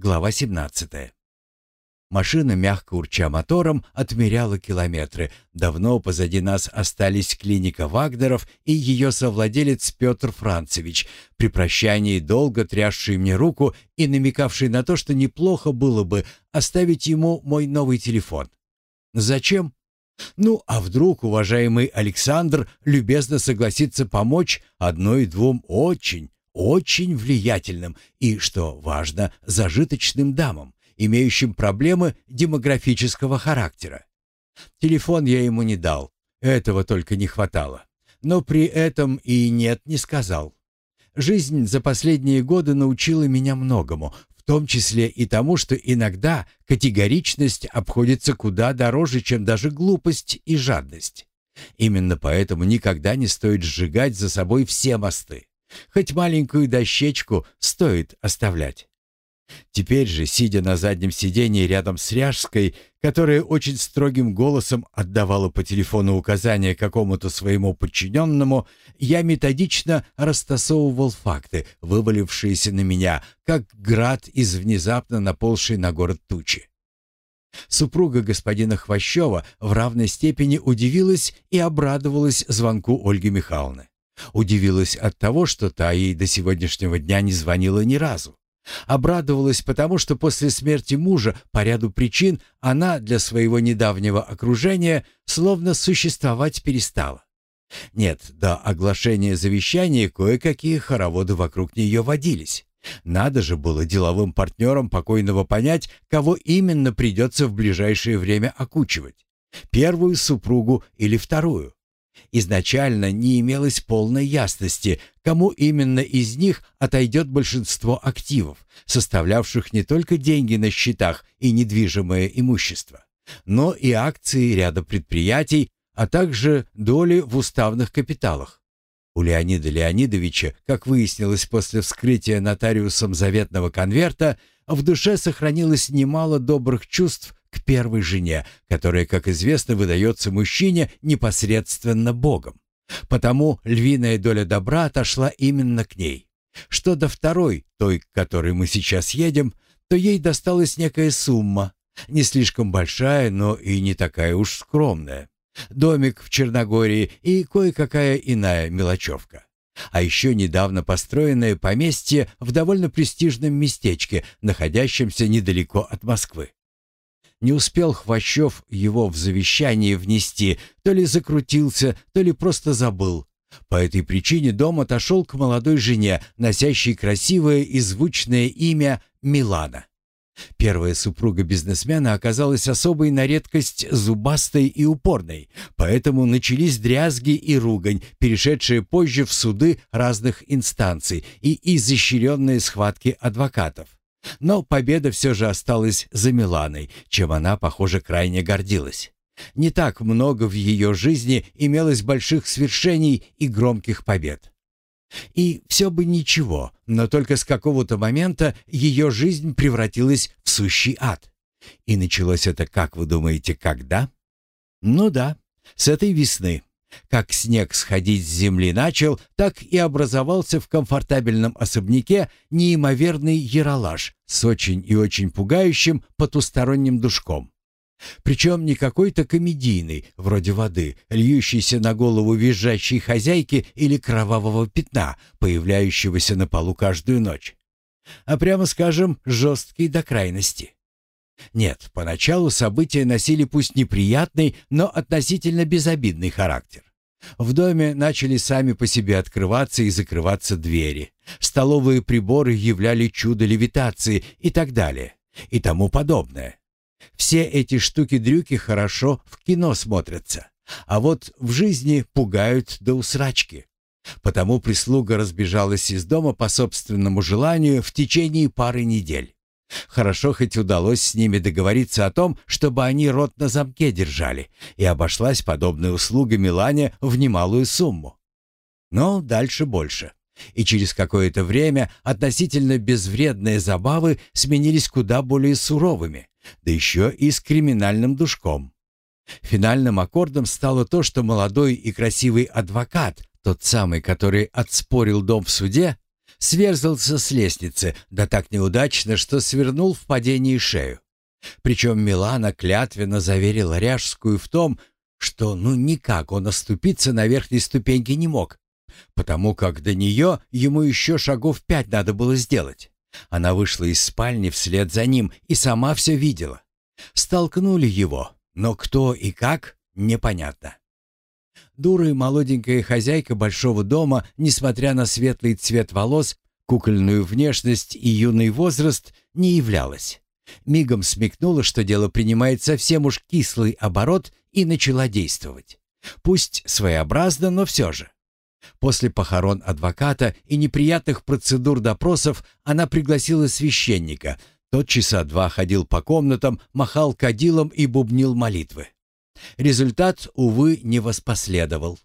Глава 17. Машина, мягко урча мотором, отмеряла километры. Давно позади нас остались клиника Вагнеров и ее совладелец Петр Францевич, при прощании долго трясший мне руку и намекавший на то, что неплохо было бы оставить ему мой новый телефон. Зачем? Ну, а вдруг уважаемый Александр любезно согласится помочь одной-двум очень, очень влиятельным и, что важно, зажиточным дамам, имеющим проблемы демографического характера. Телефон я ему не дал, этого только не хватало. Но при этом и нет не сказал. Жизнь за последние годы научила меня многому, в том числе и тому, что иногда категоричность обходится куда дороже, чем даже глупость и жадность. Именно поэтому никогда не стоит сжигать за собой все мосты. Хоть маленькую дощечку стоит оставлять. Теперь же, сидя на заднем сиденье рядом с Ряжской, которая очень строгим голосом отдавала по телефону указания какому-то своему подчиненному, я методично растасовывал факты, вывалившиеся на меня, как град из внезапно наползшей на город тучи. Супруга господина Хвощева в равной степени удивилась и обрадовалась звонку Ольги Михайловны. Удивилась от того, что та ей до сегодняшнего дня не звонила ни разу. Обрадовалась потому, что после смерти мужа по ряду причин она для своего недавнего окружения словно существовать перестала. Нет, до оглашения завещания кое-какие хороводы вокруг нее водились. Надо же было деловым партнерам покойного понять, кого именно придется в ближайшее время окучивать. Первую супругу или вторую. Изначально не имелось полной ясности, кому именно из них отойдет большинство активов, составлявших не только деньги на счетах и недвижимое имущество, но и акции ряда предприятий, а также доли в уставных капиталах. У Леонида Леонидовича, как выяснилось после вскрытия нотариусом заветного конверта, в душе сохранилось немало добрых чувств к первой жене, которая, как известно, выдается мужчине непосредственно Богом. Потому львиная доля добра отошла именно к ней. Что до второй, той, к которой мы сейчас едем, то ей досталась некая сумма, не слишком большая, но и не такая уж скромная. Домик в Черногории и кое-какая иная мелочевка. А еще недавно построенное поместье в довольно престижном местечке, находящемся недалеко от Москвы. Не успел Хвощев его в завещание внести, то ли закрутился, то ли просто забыл. По этой причине дом отошел к молодой жене, носящей красивое и звучное имя Милана. Первая супруга бизнесмена оказалась особой на редкость зубастой и упорной, поэтому начались дрязги и ругань, перешедшие позже в суды разных инстанций и изощренные схватки адвокатов. Но победа все же осталась за Миланой, чем она, похоже, крайне гордилась. Не так много в ее жизни имелось больших свершений и громких побед. И все бы ничего, но только с какого-то момента ее жизнь превратилась в сущий ад. И началось это, как вы думаете, когда? Ну да, с этой весны. Как снег сходить с земли начал, так и образовался в комфортабельном особняке неимоверный яролаж с очень и очень пугающим потусторонним душком. Причем не какой-то комедийный, вроде воды, льющейся на голову визжащей хозяйки или кровавого пятна, появляющегося на полу каждую ночь. А прямо скажем, жесткий до крайности. Нет, поначалу события носили пусть неприятный, но относительно безобидный характер. В доме начали сами по себе открываться и закрываться двери. Столовые приборы являли чудо левитации и так далее, и тому подобное. Все эти штуки-дрюки хорошо в кино смотрятся, а вот в жизни пугают до усрачки. Потому прислуга разбежалась из дома по собственному желанию в течение пары недель. Хорошо хоть удалось с ними договориться о том, чтобы они рот на замке держали, и обошлась подобная услуга Милане в немалую сумму. Но дальше больше. И через какое-то время относительно безвредные забавы сменились куда более суровыми, да еще и с криминальным душком. Финальным аккордом стало то, что молодой и красивый адвокат, тот самый, который отспорил дом в суде, Сверзался с лестницы, да так неудачно, что свернул в падении шею. Причем Милана клятвенно заверила Ряжскую в том, что ну никак он оступиться на верхней ступеньке не мог, потому как до нее ему еще шагов пять надо было сделать. Она вышла из спальни вслед за ним и сама все видела. Столкнули его, но кто и как, непонятно. Дурая молоденькая хозяйка большого дома, несмотря на светлый цвет волос, кукольную внешность и юный возраст, не являлась. Мигом смекнула, что дело принимает совсем уж кислый оборот и начала действовать. Пусть своеобразно, но все же. После похорон адвоката и неприятных процедур допросов она пригласила священника. Тот часа два ходил по комнатам, махал кадилом и бубнил молитвы. Результат, увы, не воспоследовал.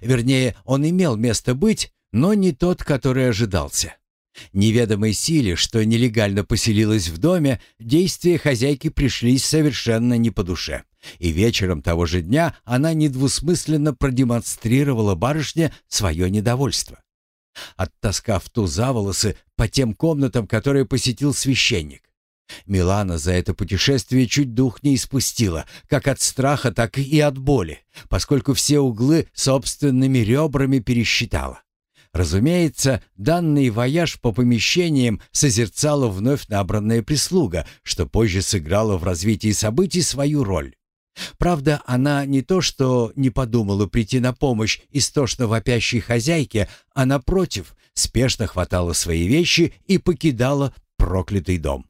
Вернее, он имел место быть, но не тот, который ожидался. Неведомой силе, что нелегально поселилась в доме, действия хозяйки пришлись совершенно не по душе. И вечером того же дня она недвусмысленно продемонстрировала барышне свое недовольство. Оттаскав ту за волосы по тем комнатам, которые посетил священник. Милана за это путешествие чуть дух не испустила, как от страха, так и от боли, поскольку все углы собственными ребрами пересчитала. Разумеется, данный вояж по помещениям созерцала вновь набранная прислуга, что позже сыграло в развитии событий свою роль. Правда, она не то что не подумала прийти на помощь истошно вопящей хозяйке, а напротив, спешно хватала свои вещи и покидала проклятый дом.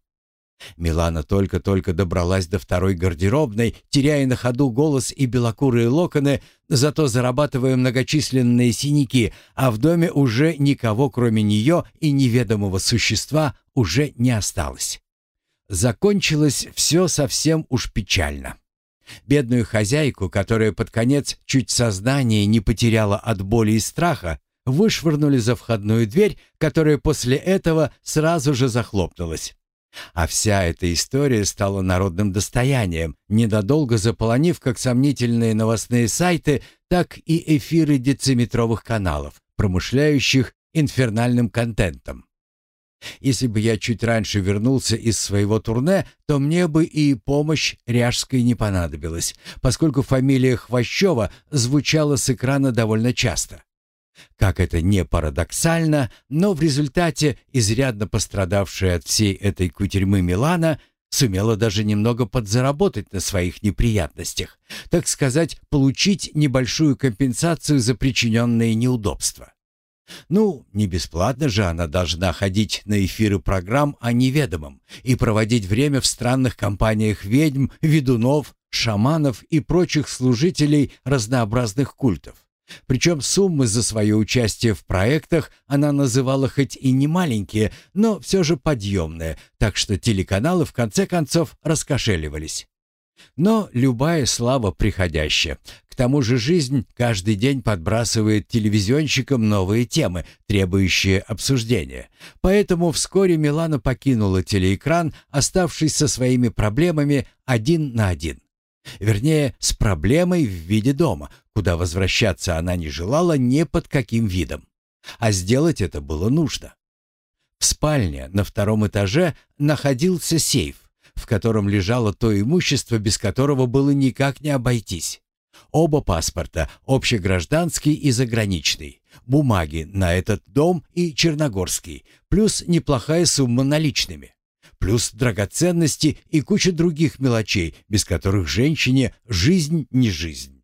Милана только-только добралась до второй гардеробной, теряя на ходу голос и белокурые локоны, зато зарабатывая многочисленные синяки, а в доме уже никого, кроме нее и неведомого существа, уже не осталось. Закончилось все совсем уж печально. Бедную хозяйку, которая под конец чуть сознание не потеряла от боли и страха, вышвырнули за входную дверь, которая после этого сразу же захлопнулась. А вся эта история стала народным достоянием, недодолго заполонив как сомнительные новостные сайты, так и эфиры дециметровых каналов, промышляющих инфернальным контентом. Если бы я чуть раньше вернулся из своего турне, то мне бы и помощь Ряжской не понадобилась, поскольку фамилия Хвощева звучала с экрана довольно часто. Как это не парадоксально, но в результате изрядно пострадавшая от всей этой кутерьмы Милана сумела даже немного подзаработать на своих неприятностях, так сказать, получить небольшую компенсацию за причиненные неудобства. Ну, не бесплатно же она должна ходить на эфиры программ о неведомом и проводить время в странных компаниях ведьм, ведунов, шаманов и прочих служителей разнообразных культов. Причем суммы за свое участие в проектах она называла хоть и не маленькие, но все же подъемные, так что телеканалы в конце концов раскошеливались. Но любая слава приходящая. К тому же жизнь каждый день подбрасывает телевизионщикам новые темы, требующие обсуждения. Поэтому вскоре Милана покинула телеэкран, оставшись со своими проблемами один на один. Вернее, с проблемой в виде дома, куда возвращаться она не желала ни под каким видом. А сделать это было нужно. В спальне на втором этаже находился сейф, в котором лежало то имущество, без которого было никак не обойтись. Оба паспорта, общегражданский и заграничный, бумаги на этот дом и черногорский, плюс неплохая сумма наличными плюс драгоценности и куча других мелочей, без которых женщине жизнь не жизнь.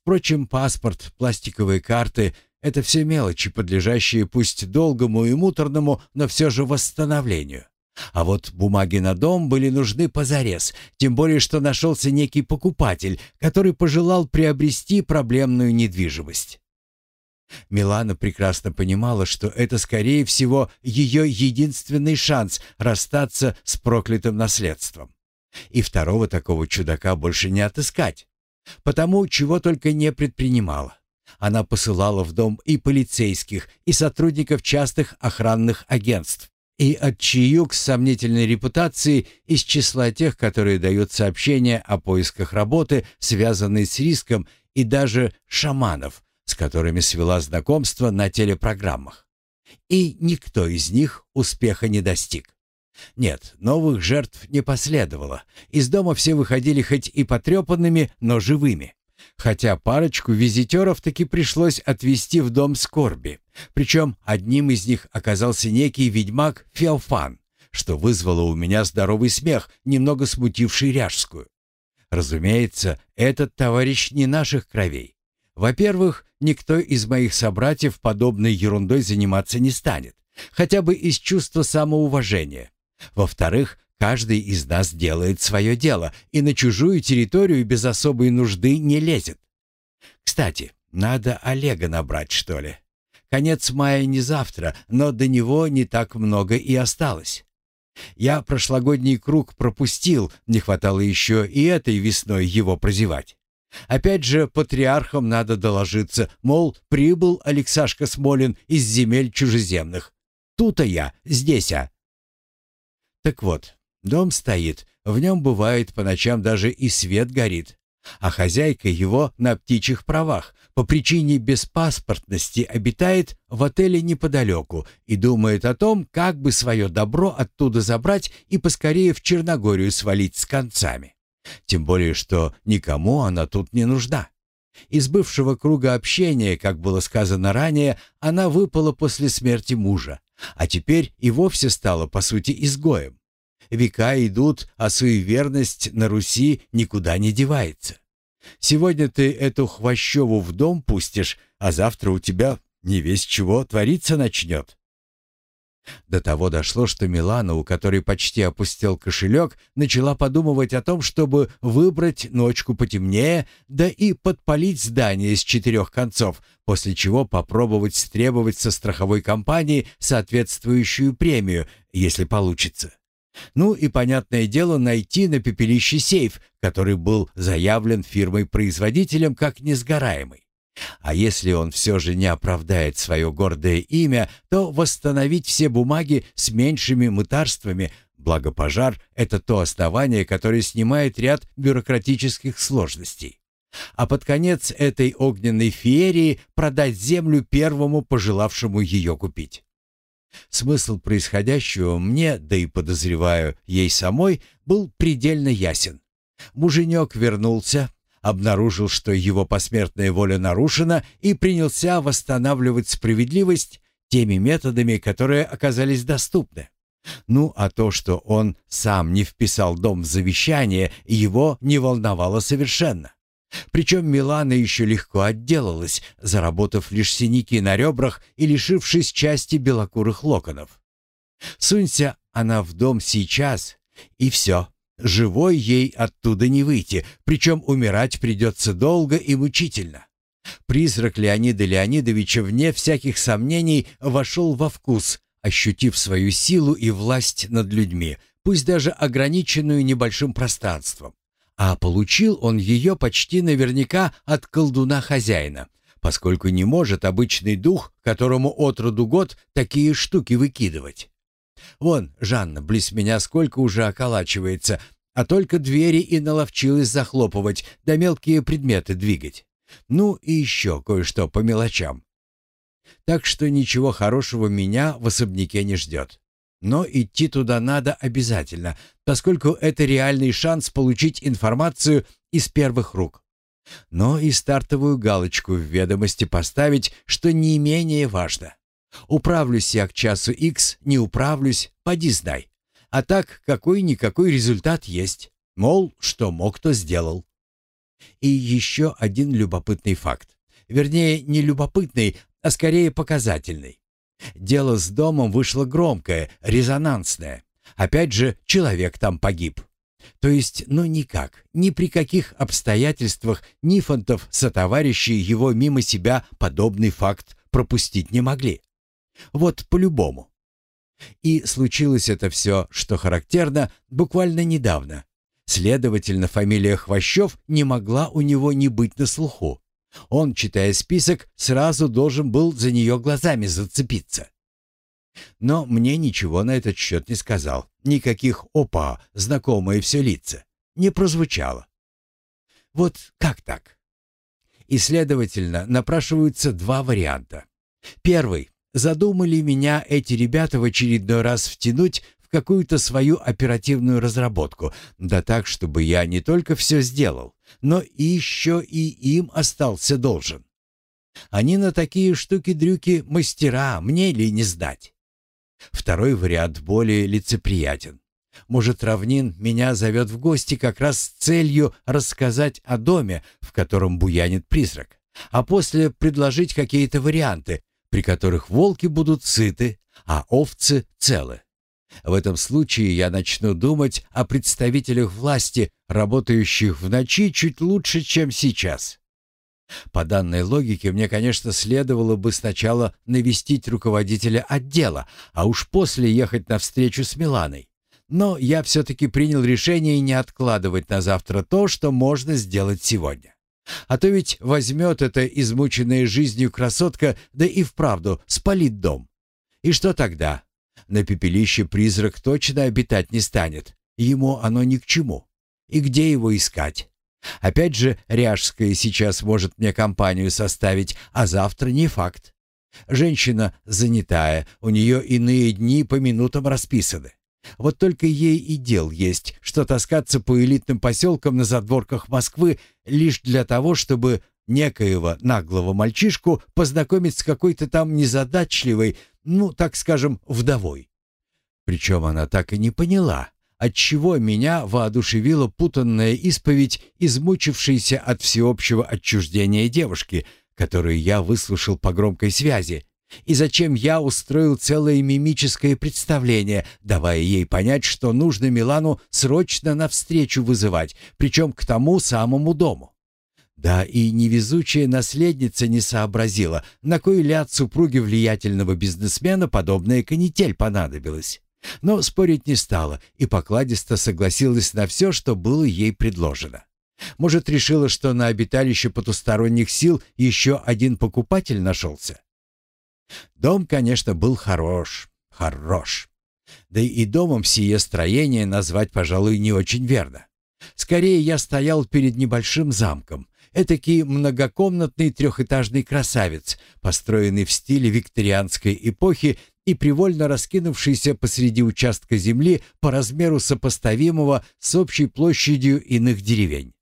Впрочем, паспорт, пластиковые карты — это все мелочи, подлежащие пусть долгому и муторному, но все же восстановлению. А вот бумаги на дом были нужны позарез, тем более что нашелся некий покупатель, который пожелал приобрести проблемную недвижимость. Милана прекрасно понимала, что это, скорее всего, ее единственный шанс расстаться с проклятым наследством. И второго такого чудака больше не отыскать. Потому чего только не предпринимала. Она посылала в дом и полицейских, и сотрудников частых охранных агентств, и отчиюк с сомнительной репутацией из числа тех, которые дают сообщения о поисках работы, связанной с риском, и даже шаманов, с которыми свела знакомство на телепрограммах. И никто из них успеха не достиг. Нет, новых жертв не последовало. Из дома все выходили хоть и потрепанными, но живыми. Хотя парочку визитеров таки пришлось отвезти в дом скорби. Причем одним из них оказался некий ведьмак Феофан, что вызвало у меня здоровый смех, немного смутивший Ряжскую. Разумеется, этот товарищ не наших кровей. Во-первых, никто из моих собратьев подобной ерундой заниматься не станет, хотя бы из чувства самоуважения. Во-вторых, каждый из нас делает свое дело и на чужую территорию без особой нужды не лезет. Кстати, надо Олега набрать, что ли. Конец мая не завтра, но до него не так много и осталось. Я прошлогодний круг пропустил, не хватало еще и этой весной его прозевать. Опять же, патриархам надо доложиться, мол, прибыл Алексашка Смолин из земель чужеземных. Тут-то я, здесь, а. Так вот, дом стоит, в нем бывает по ночам даже и свет горит. А хозяйка его на птичьих правах, по причине беспаспортности обитает в отеле неподалеку и думает о том, как бы свое добро оттуда забрать и поскорее в Черногорию свалить с концами. Тем более, что никому она тут не нужна. Из бывшего круга общения, как было сказано ранее, она выпала после смерти мужа, а теперь и вовсе стала, по сути, изгоем. Века идут, а суеверность на Руси никуда не девается. Сегодня ты эту хвощеву в дом пустишь, а завтра у тебя не весь чего твориться начнет. До того дошло, что Милана, у которой почти опустел кошелек, начала подумывать о том, чтобы выбрать ночку потемнее, да и подпалить здание с четырех концов, после чего попробовать стребовать со страховой компании соответствующую премию, если получится. Ну и, понятное дело, найти на пепелище сейф, который был заявлен фирмой-производителем как несгораемый. А если он все же не оправдает свое гордое имя, то восстановить все бумаги с меньшими мытарствами, благо пожар — это то основание, которое снимает ряд бюрократических сложностей. А под конец этой огненной феерии продать землю первому пожелавшему ее купить. Смысл происходящего мне, да и подозреваю, ей самой, был предельно ясен. Муженек вернулся, обнаружил, что его посмертная воля нарушена, и принялся восстанавливать справедливость теми методами, которые оказались доступны. Ну, а то, что он сам не вписал дом в завещание, его не волновало совершенно. Причем Милана еще легко отделалась, заработав лишь синяки на ребрах и лишившись части белокурых локонов. Сунься она в дом сейчас, и все, Живой ей оттуда не выйти, причем умирать придется долго и мучительно. Призрак Леонида Леонидовича, вне всяких сомнений, вошел во вкус, ощутив свою силу и власть над людьми, пусть даже ограниченную небольшим пространством. А получил он ее почти наверняка от колдуна-хозяина, поскольку не может обычный дух, которому от роду год такие штуки выкидывать. Вон, Жанна, близ меня сколько уже околачивается, а только двери и наловчилась захлопывать, да мелкие предметы двигать. Ну и еще кое-что по мелочам. Так что ничего хорошего меня в особняке не ждет. Но идти туда надо обязательно, поскольку это реальный шанс получить информацию из первых рук. Но и стартовую галочку в ведомости поставить, что не менее важно. Управлюсь я к часу X, не управлюсь, поди знай. А так какой-никакой результат есть. Мол, что мог, то сделал. И еще один любопытный факт. Вернее, не любопытный, а скорее показательный. Дело с домом вышло громкое, резонансное. Опять же, человек там погиб. То есть, ну никак, ни при каких обстоятельствах Нифонтов сотоварищи его мимо себя подобный факт пропустить не могли. Вот по-любому. И случилось это все, что характерно, буквально недавно. Следовательно, фамилия Хвощев не могла у него не быть на слуху. Он, читая список, сразу должен был за нее глазами зацепиться. Но мне ничего на этот счет не сказал. Никаких «опа», знакомые все лица. Не прозвучало. Вот как так? И, следовательно, напрашиваются два варианта. Первый Задумали меня эти ребята в очередной раз втянуть в какую-то свою оперативную разработку, да так, чтобы я не только все сделал, но еще и им остался должен. Они на такие штуки-дрюки мастера, мне ли не сдать? Второй вариант более лицеприятен. Может, Равнин меня зовет в гости как раз с целью рассказать о доме, в котором буянит призрак, а после предложить какие-то варианты, при которых волки будут сыты, а овцы целы. В этом случае я начну думать о представителях власти, работающих в ночи чуть лучше, чем сейчас. По данной логике мне, конечно, следовало бы сначала навестить руководителя отдела, а уж после ехать на встречу с Миланой. Но я все-таки принял решение не откладывать на завтра то, что можно сделать сегодня. А то ведь возьмет эта измученная жизнью красотка, да и вправду спалит дом. И что тогда? На пепелище призрак точно обитать не станет. Ему оно ни к чему. И где его искать? Опять же, Ряжская сейчас может мне компанию составить, а завтра не факт. Женщина занятая, у нее иные дни по минутам расписаны. Вот только ей и дел есть, что таскаться по элитным поселкам на задворках Москвы лишь для того, чтобы некоего наглого мальчишку познакомить с какой-то там незадачливой, ну, так скажем, вдовой. Причем она так и не поняла, отчего меня воодушевила путанная исповедь, измучившейся от всеобщего отчуждения девушки, которую я выслушал по громкой связи, и зачем я устроил целое мимическое представление, давая ей понять, что нужно Милану срочно навстречу вызывать, причем к тому самому дому. Да и невезучая наследница не сообразила, на кой ляд супруге влиятельного бизнесмена подобная канитель понадобилась. Но спорить не стала и покладисто согласилась на все, что было ей предложено. Может, решила, что на обиталище потусторонних сил еще один покупатель нашелся? Дом, конечно, был хорош, хорош. Да и домом сие строение назвать, пожалуй, не очень верно. Скорее, я стоял перед небольшим замком, этакий многокомнатный трехэтажный красавец, построенный в стиле викторианской эпохи и привольно раскинувшийся посреди участка земли по размеру сопоставимого с общей площадью иных деревень.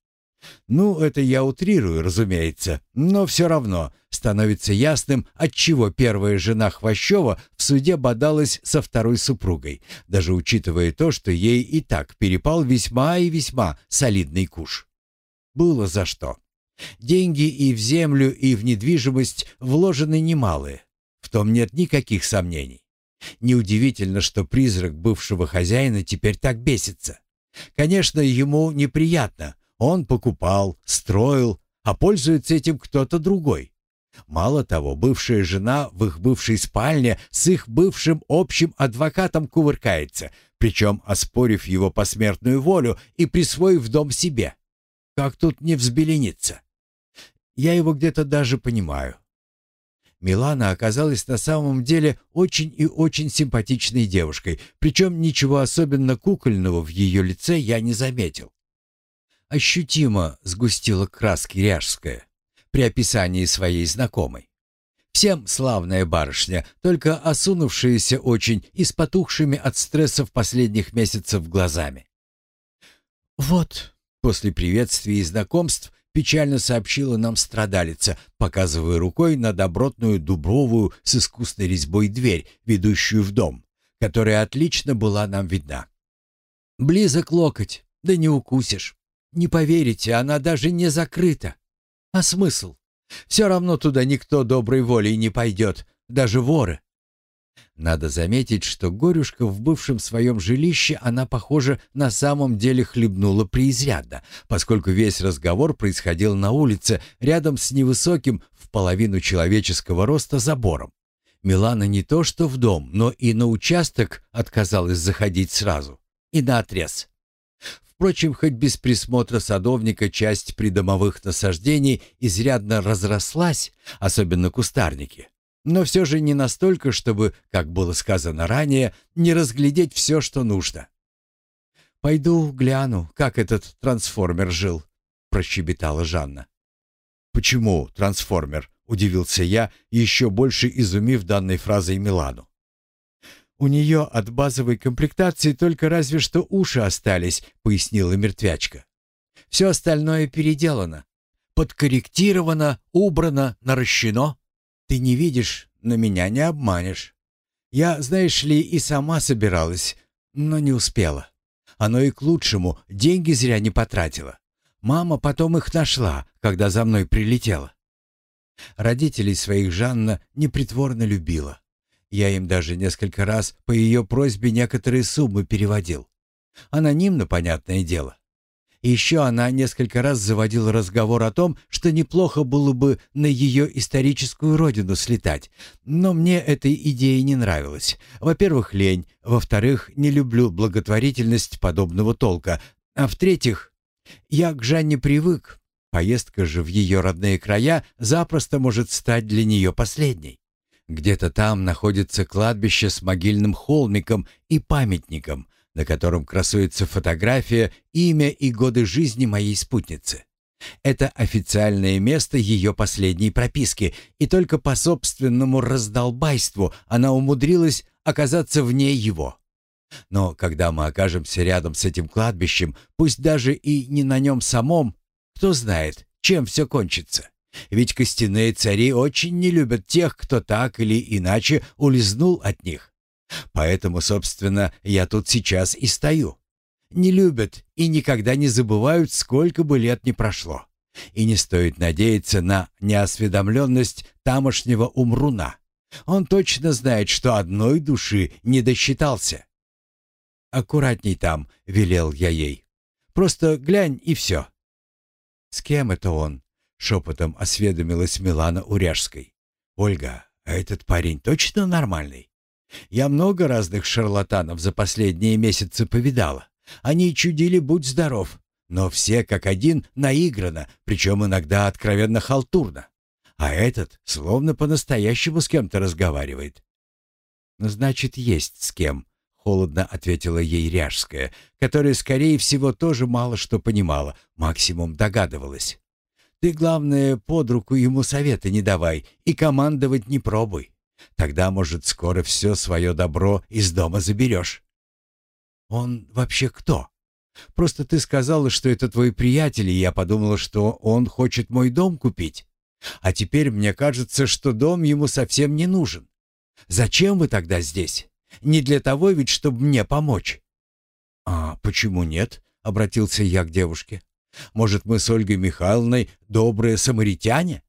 Ну, это я утрирую, разумеется, но все равно становится ясным, отчего первая жена Хвощева в суде бодалась со второй супругой, даже учитывая то, что ей и так перепал весьма и весьма солидный куш. Было за что. Деньги и в землю, и в недвижимость вложены немалые. В том нет никаких сомнений. Неудивительно, что призрак бывшего хозяина теперь так бесится. Конечно, ему неприятно. Он покупал, строил, а пользуется этим кто-то другой. Мало того, бывшая жена в их бывшей спальне с их бывшим общим адвокатом кувыркается, причем оспорив его посмертную волю и присвоив дом себе. Как тут не взбелениться? Я его где-то даже понимаю. Милана оказалась на самом деле очень и очень симпатичной девушкой, причем ничего особенно кукольного в ее лице я не заметил. Ощутимо сгустила краски Ряжская при описании своей знакомой. Всем славная барышня, только осунувшаяся очень и с потухшими от стрессов последних месяцев глазами. «Вот», после приветствия и знакомств, печально сообщила нам страдалица, показывая рукой на добротную дубровую с искусной резьбой дверь, ведущую в дом, которая отлично была нам видна. «Близок локоть, да не укусишь. Не поверите, она даже не закрыта. А смысл? Все равно туда никто доброй волей не пойдет, даже воры. Надо заметить, что горюшка в бывшем своем жилище она, похоже, на самом деле хлебнула преизрядно, поскольку весь разговор происходил на улице, рядом с невысоким, в половину человеческого роста забором. Милана не то что в дом, но и на участок отказалась заходить сразу. И на отрез. Впрочем, хоть без присмотра садовника часть придомовых насаждений изрядно разрослась, особенно кустарники но все же не настолько, чтобы, как было сказано ранее, не разглядеть все, что нужно. «Пойду гляну, как этот трансформер жил», — прощебетала Жанна. «Почему трансформер?» — удивился я, еще больше изумив данной фразой Милану. «У нее от базовой комплектации только разве что уши остались», — пояснила мертвячка. «Все остальное переделано, подкорректировано, убрано, наращено. Ты не видишь, но меня не обманешь. Я, знаешь ли, и сама собиралась, но не успела. Оно и к лучшему, деньги зря не потратила. Мама потом их нашла, когда за мной прилетела. Родителей своих Жанна непритворно любила. Я им даже несколько раз по ее просьбе некоторые суммы переводил. Анонимно, понятное дело. еще она несколько раз заводила разговор о том, что неплохо было бы на ее историческую родину слетать, но мне этой идея не нравилась. Во-первых, лень, во-вторых, не люблю благотворительность подобного толка, а в-третьих, я к Жанне привык. Поездка же в ее родные края запросто может стать для нее последней. Где-то там находится кладбище с могильным холмиком и памятником, на котором красуется фотография, имя и годы жизни моей спутницы. Это официальное место ее последней прописки, и только по собственному раздолбайству она умудрилась оказаться вне его. Но когда мы окажемся рядом с этим кладбищем, пусть даже и не на нем самом, кто знает, чем все кончится. Ведь костяные цари очень не любят тех, кто так или иначе улизнул от них. Поэтому, собственно, я тут сейчас и стою. Не любят и никогда не забывают, сколько бы лет ни прошло. И не стоит надеяться на неосведомленность тамошнего умруна. Он точно знает, что одной души не досчитался. «Аккуратней там», — велел я ей. «Просто глянь и все». «С кем это он?» Шепотом осведомилась Милана Уряжской. «Ольга, а этот парень точно нормальный? Я много разных шарлатанов за последние месяцы повидала. Они чудили «будь здоров», но все как один наиграно, причем иногда откровенно халтурно. А этот словно по-настоящему с кем-то разговаривает. «Ну, «Значит, есть с кем», — холодно ответила ей Ряжская, которая, скорее всего, тоже мало что понимала, максимум догадывалась. Ты, главное, под руку ему советы не давай и командовать не пробуй. Тогда, может, скоро все свое добро из дома заберешь. Он вообще кто? Просто ты сказала, что это твой приятель, и я подумала, что он хочет мой дом купить. А теперь мне кажется, что дом ему совсем не нужен. Зачем вы тогда здесь? Не для того ведь, чтобы мне помочь. А почему нет? Обратился я к девушке. Может, мы с Ольгой Михайловной добрые самаритяне?»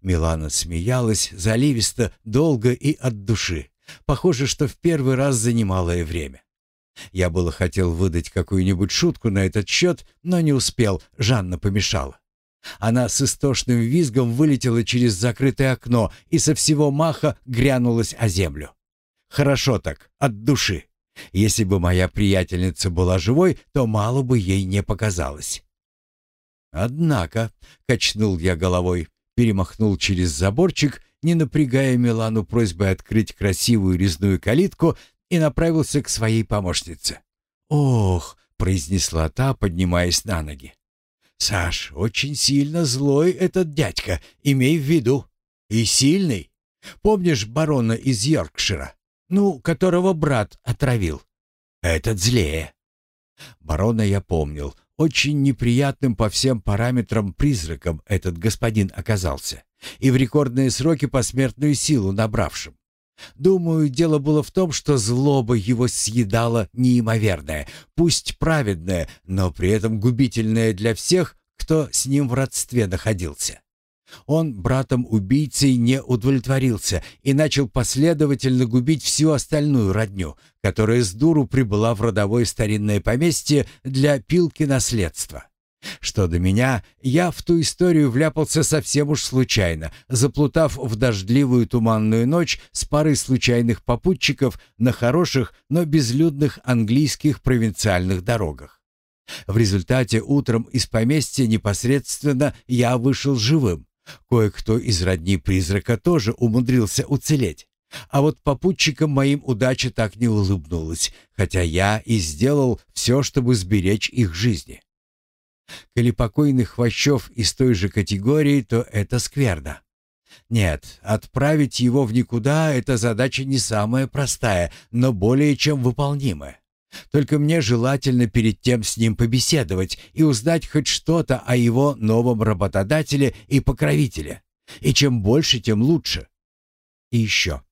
Милана смеялась заливисто, долго и от души. Похоже, что в первый раз за немалое время. Я было хотел выдать какую-нибудь шутку на этот счет, но не успел, Жанна помешала. Она с истошным визгом вылетела через закрытое окно и со всего маха грянулась о землю. Хорошо так, от души. Если бы моя приятельница была живой, то мало бы ей не показалось. Однако, качнул я головой, перемахнул через заборчик, не напрягая Милану просьбой открыть красивую резную калитку и направился к своей помощнице. «Ох!» — произнесла та, поднимаясь на ноги. «Саш, очень сильно злой этот дядька, имей в виду. И сильный. Помнишь барона из Йоркшира? Ну, которого брат отравил. Этот злее. Барона я помнил. Очень неприятным по всем параметрам призраком этот господин оказался. И в рекордные сроки посмертную силу набравшим. Думаю, дело было в том, что злоба его съедала неимоверная, пусть праведная, но при этом губительная для всех, кто с ним в родстве находился. Он братом-убийцей не удовлетворился и начал последовательно губить всю остальную родню, которая с дуру прибыла в родовое старинное поместье для пилки наследства. Что до меня, я в ту историю вляпался совсем уж случайно, заплутав в дождливую туманную ночь с парой случайных попутчиков на хороших, но безлюдных английских провинциальных дорогах. В результате утром из поместья непосредственно я вышел живым, Кое-кто из родни призрака тоже умудрился уцелеть. А вот попутчикам моим удача так не улыбнулась, хотя я и сделал все, чтобы сберечь их жизни. Коли покойный Хвощев из той же категории, то это скверно. Нет, отправить его в никуда — это задача не самая простая, но более чем выполнимая. Только мне желательно перед тем с ним побеседовать и узнать хоть что-то о его новом работодателе и покровителе. И чем больше, тем лучше. И еще.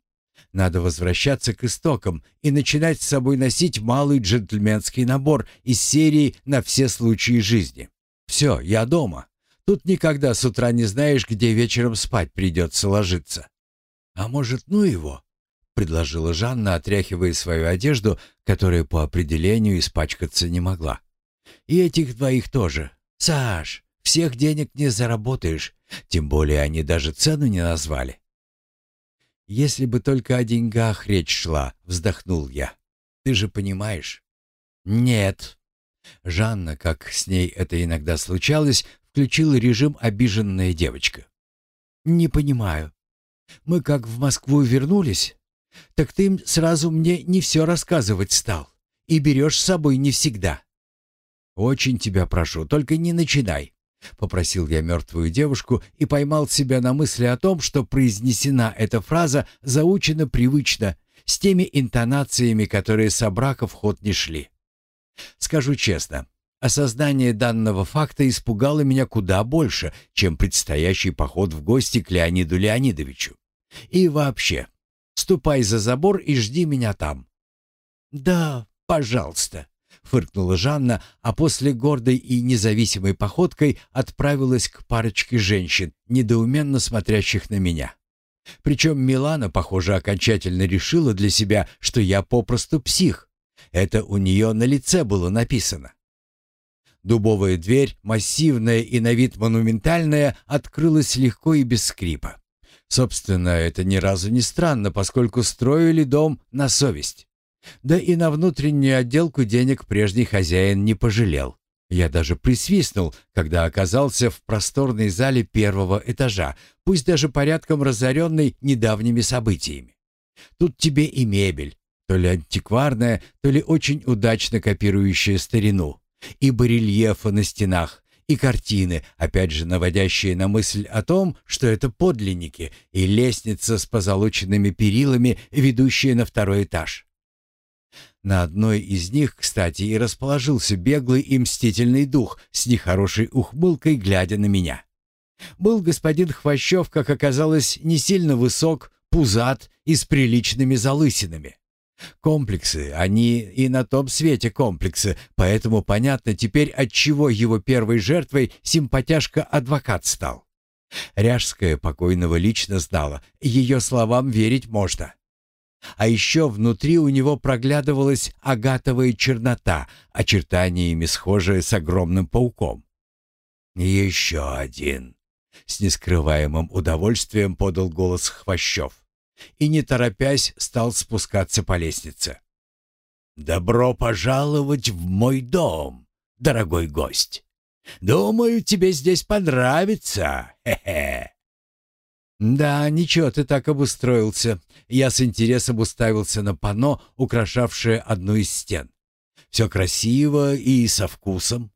Надо возвращаться к истокам и начинать с собой носить малый джентльменский набор из серии «На все случаи жизни». Все, я дома. Тут никогда с утра не знаешь, где вечером спать придется ложиться. А может, ну его? Предложила Жанна, отряхивая свою одежду, которая по определению испачкаться не могла. «И этих двоих тоже. Саш, всех денег не заработаешь, тем более они даже цену не назвали». «Если бы только о деньгах речь шла», — вздохнул я. «Ты же понимаешь?» «Нет». Жанна, как с ней это иногда случалось, включила режим «обиженная девочка». «Не понимаю. Мы как в Москву вернулись, так ты сразу мне не все рассказывать стал. И берешь с собой не всегда. Очень тебя прошу, только не начинай. Попросил я мертвую девушку и поймал себя на мысли о том, что произнесена эта фраза заучена привычно, с теми интонациями, которые с брака в ход не шли. Скажу честно, осознание данного факта испугало меня куда больше, чем предстоящий поход в гости к Леониду Леонидовичу. И вообще, Ступай за забор и жди меня там». «Да, пожалуйста», — фыркнула Жанна, а после гордой и независимой походкой отправилась к парочке женщин, недоуменно смотрящих на меня. Причем Милана, похоже, окончательно решила для себя, что я попросту псих. Это у нее на лице было написано. Дубовая дверь, массивная и на вид монументальная, открылась легко и без скрипа. Собственно, это ни разу не странно, поскольку строили дом на совесть. Да и на внутреннюю отделку денег прежний хозяин не пожалел. Я даже присвистнул, когда оказался в просторной зале первого этажа, пусть даже порядком разоренной недавними событиями. Тут тебе и мебель, то ли антикварная, то ли очень удачно копирующая старину, и барельефы на стенах, и картины, опять же наводящие на мысль о том, что это подлинники, и лестница с позолоченными перилами, ведущая на второй этаж. На одной из них, кстати, и расположился беглый и мстительный дух с нехорошей ухмылкой, глядя на меня. Был господин Хвощев, как оказалось, не сильно высок, пузат и с приличными залысинами. Комплексы, они и на том свете комплексы, поэтому понятно теперь, от чего его первой жертвой симпатяшка-адвокат стал. Ряжская покойного лично знала, ее словам верить можно. А еще внутри у него проглядывалась агатовая чернота, очертаниями схожая с огромным пауком. «Еще один!» — с нескрываемым удовольствием подал голос Хвощев и, не торопясь, стал спускаться по лестнице. «Добро пожаловать в мой дом, дорогой гость! Думаю, тебе здесь понравится, хе-хе!» «Да, ничего ты так обустроился». Я с интересом уставился на панно, украшавшее одну из стен. «Все красиво и со вкусом.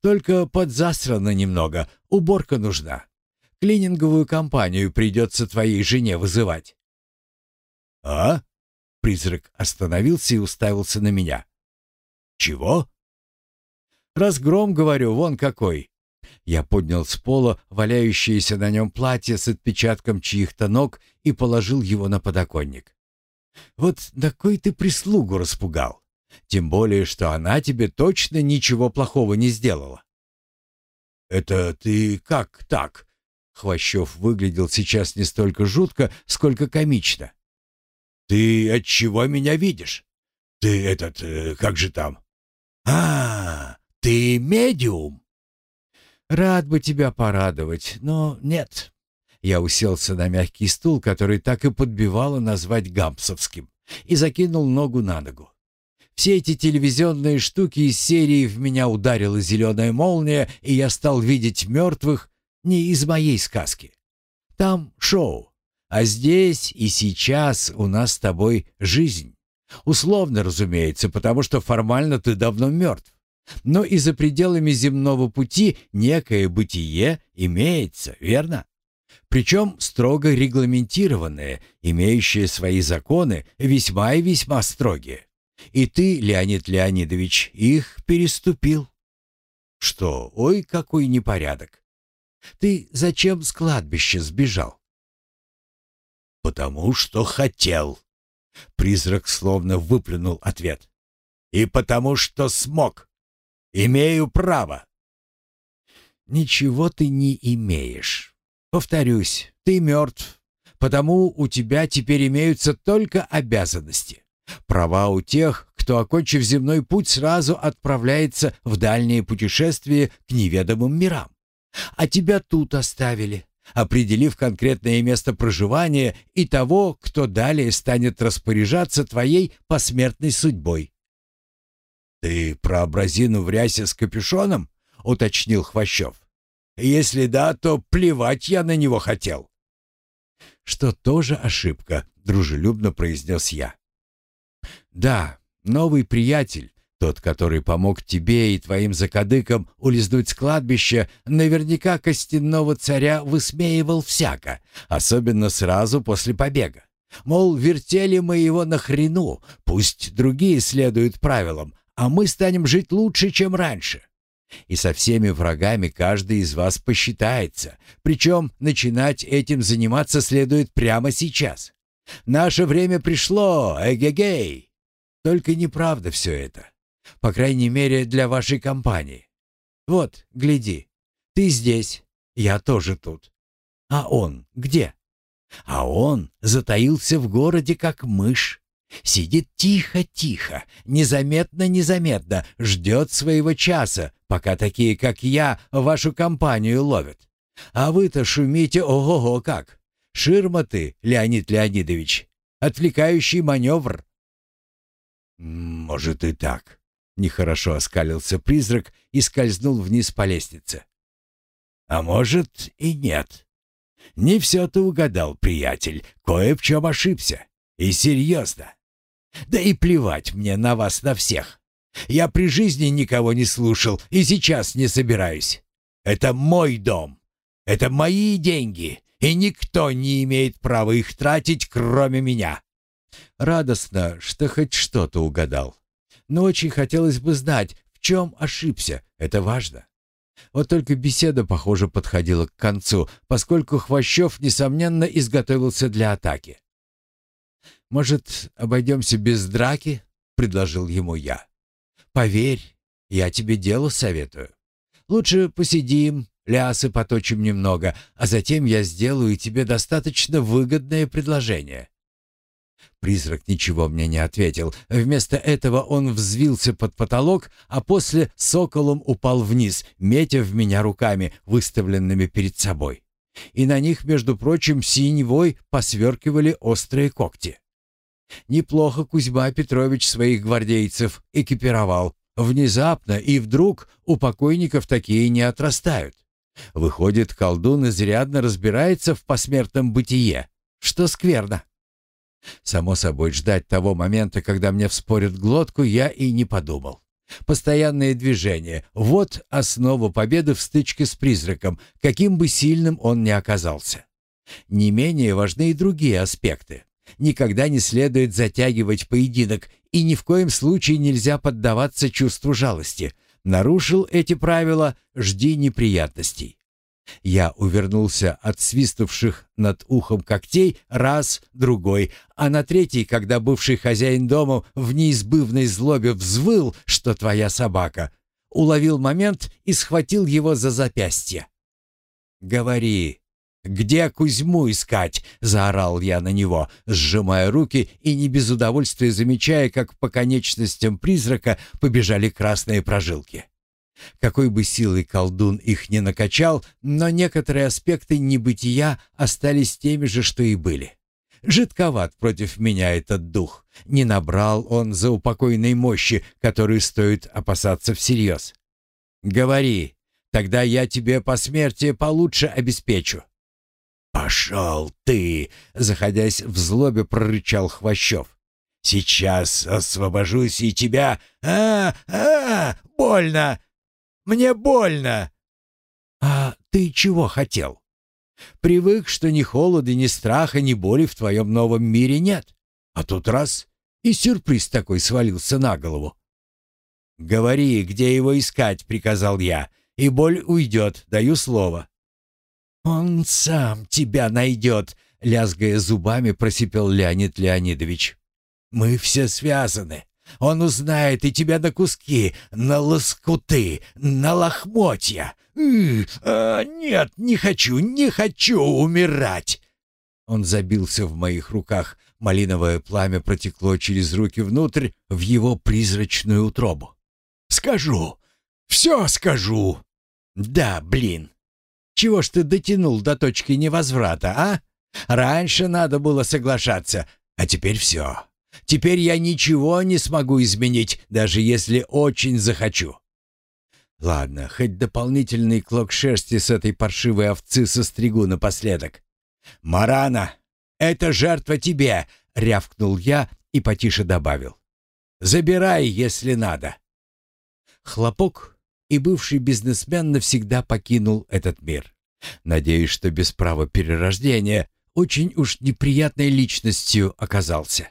Только подзасрано немного, уборка нужна. Клининговую компанию придется твоей жене вызывать». «А?» Призрак остановился и уставился на меня. «Чего?» «Разгром, говорю, вон какой!» Я поднял с пола валяющееся на нем платье с отпечатком чьих-то ног и положил его на подоконник. «Вот такой ты прислугу распугал. Тем более, что она тебе точно ничего плохого не сделала». «Это ты как так?» Хвощев выглядел сейчас не столько жутко, сколько комично. Ты от чего меня видишь? Ты этот, э, как же там? А, ты медиум. Рад бы тебя порадовать, но нет. Я уселся на мягкий стул, который так и подбивало назвать гампсовским, и закинул ногу на ногу. Все эти телевизионные штуки из серии «В меня ударила зеленая молния, и я стал видеть мертвых» не из моей сказки. Там шоу, а здесь и сейчас у нас с тобой жизнь. Условно, разумеется, потому что формально ты давно мертв. Но и за пределами земного пути некое бытие имеется, верно? Причем строго регламентированное, имеющее свои законы, весьма и весьма строгие. И ты, Леонид Леонидович, их переступил. Что, ой, какой непорядок. Ты зачем с кладбища сбежал? Потому что хотел. Призрак словно выплюнул ответ. И потому что смог. Имею право. Ничего ты не имеешь. Повторюсь, ты мертв, потому у тебя теперь имеются только обязанности. Права у тех, кто, окончив земной путь, сразу отправляется в дальние путешествия к неведомым мирам. А тебя тут оставили, определив конкретное место проживания и того, кто далее станет распоряжаться твоей посмертной судьбой. «Ты про образину в рясе с капюшоном?» — уточнил Хвощев. «Если да, то плевать я на него хотел». «Что тоже ошибка», — дружелюбно произнес я. «Да, новый приятель, тот, который помог тебе и твоим закадыкам улизнуть с кладбища, наверняка костяного царя высмеивал всяко, особенно сразу после побега. Мол, вертели мы его на хрену, пусть другие следуют правилам, а мы станем жить лучше, чем раньше. И со всеми врагами каждый из вас посчитается, причем начинать этим заниматься следует прямо сейчас. Наше время пришло, эгегей! Только неправда все это. По крайней мере, для вашей компании. Вот, гляди, ты здесь, я тоже тут. А он где? А он затаился в городе, как мышь. Сидит тихо-тихо, незаметно-незаметно, ждет своего часа, пока такие, как я, вашу компанию ловят. А вы-то шумите ого-го как. Ширма ты, Леонид Леонидович. Отвлекающий маневр. Может и так. Нехорошо оскалился призрак и скользнул вниз по лестнице. А может и нет. Не все ты угадал, приятель. Кое в чем ошибся. И серьезно. Да и плевать мне на вас, на всех. Я при жизни никого не слушал и сейчас не собираюсь. Это мой дом. Это мои деньги, и никто не имеет права их тратить, кроме меня. Радостно, что хоть что-то угадал. Но очень хотелось бы знать, в чем ошибся. Это важно. Вот только беседа, похоже, подходила к концу, поскольку Хвощев, несомненно, изготовился для атаки. «Может, обойдемся без драки?» — предложил ему я. «Поверь, я тебе дело советую. Лучше посидим, лясы поточим немного, а затем я сделаю тебе достаточно выгодное предложение». Призрак ничего мне не ответил. Вместо этого он взвился под потолок, а после соколом упал вниз, метя в меня руками, выставленными перед собой. И на них, между прочим, синевой посверкивали острые когти. Неплохо Кузьма Петрович своих гвардейцев экипировал. Внезапно и вдруг у покойников такие не отрастают. Выходит, колдун изрядно разбирается в посмертном бытие, что скверно. Само собой, ждать того момента, когда мне вспорят глотку, я и не подумал. Постоянное движение — вот основа победы в стычке с призраком, каким бы сильным он ни оказался. Не менее важны и другие аспекты. Никогда не следует затягивать поединок, и ни в коем случае нельзя поддаваться чувству жалости. Нарушил эти правила — жди неприятностей. Я увернулся от свистувших над ухом когтей раз, другой, а на третий, когда бывший хозяин дома в неизбывной злобе взвыл, что твоя собака, уловил момент и схватил его за запястье. «Говори, «Где Кузьму искать?» — заорал я на него, сжимая руки и не без удовольствия замечая, как по конечностям призрака побежали красные прожилки. Какой бы силой колдун их не накачал, но некоторые аспекты небытия остались теми же, что и были. Жидковат против меня этот дух. Не набрал он за упокойной мощи, которую стоит опасаться всерьез. «Говори, тогда я тебе посмертие получше обеспечу». «Пошел ты!» — заходясь в злобе, прорычал Хвощев. Сейчас освобожусь и тебя... А, а, больно! Мне больно!» «А ты чего хотел? Привык, что ни холода, ни страха, ни боли в твоем новом мире нет. А тут раз — и сюрприз такой свалился на голову. «Говори, где его искать», — приказал я, — «и боль уйдет, даю слово». «Он сам тебя найдет», — лязгая зубами, просипел Леонид Леонидович. «Мы все связаны. Он узнает и тебя на куски, на лоскуты, на лохмотья. А, нет, не хочу, не хочу умирать!» Он забился в моих руках. Малиновое пламя протекло через руки внутрь в его призрачную утробу. «Скажу! Все скажу!» «Да, блин! Чего ж ты дотянул до точки невозврата, а? Раньше надо было соглашаться, а теперь все. Теперь я ничего не смогу изменить, даже если очень захочу. Ладно, хоть дополнительный клок шерсти с этой паршивой овцы состригу напоследок. «Марана, это жертва тебе!» — рявкнул я и потише добавил. «Забирай, если надо». Хлопок, и бывший бизнесмен навсегда покинул этот мир. Надеюсь, что без права перерождения очень уж неприятной личностью оказался.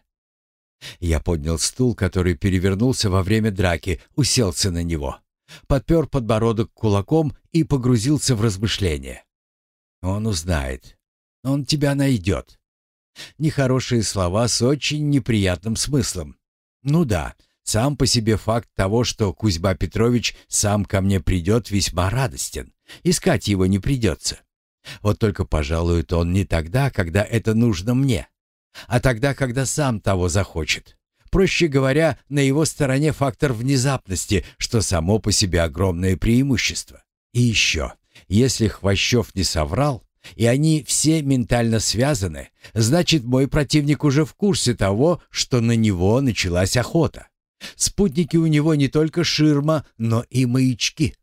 Я поднял стул, который перевернулся во время драки, уселся на него, подпер подбородок кулаком и погрузился в размышления. Он узнает. Он тебя найдет. Нехорошие слова с очень неприятным смыслом. Ну да, сам по себе факт того, что Кузьма Петрович сам ко мне придет, весьма радостен. Искать его не придется. Вот только пожалует он не тогда, когда это нужно мне а тогда, когда сам того захочет. Проще говоря, на его стороне фактор внезапности, что само по себе огромное преимущество. И еще, если Хвощев не соврал, и они все ментально связаны, значит, мой противник уже в курсе того, что на него началась охота. Спутники у него не только ширма, но и маячки.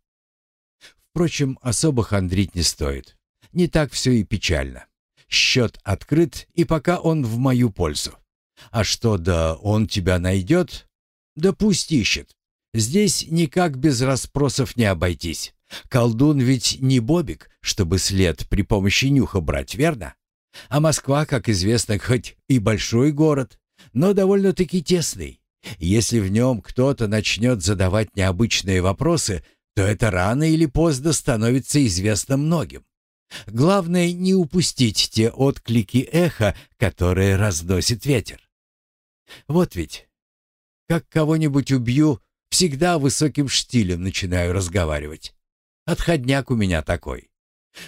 Впрочем, особо хандрить не стоит. Не так все и печально. Счет открыт, и пока он в мою пользу. А что, да он тебя найдет? Да пусть ищет. Здесь никак без расспросов не обойтись. Колдун ведь не Бобик, чтобы след при помощи нюха брать, верно? А Москва, как известно, хоть и большой город, но довольно-таки тесный. Если в нем кто-то начнет задавать необычные вопросы, то это рано или поздно становится известно многим. Главное не упустить те отклики эха, которые разносит ветер. Вот ведь, как кого-нибудь убью, всегда высоким штилем начинаю разговаривать. Отходняк у меня такой.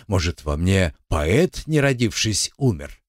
Может, во мне поэт, не родившись, умер?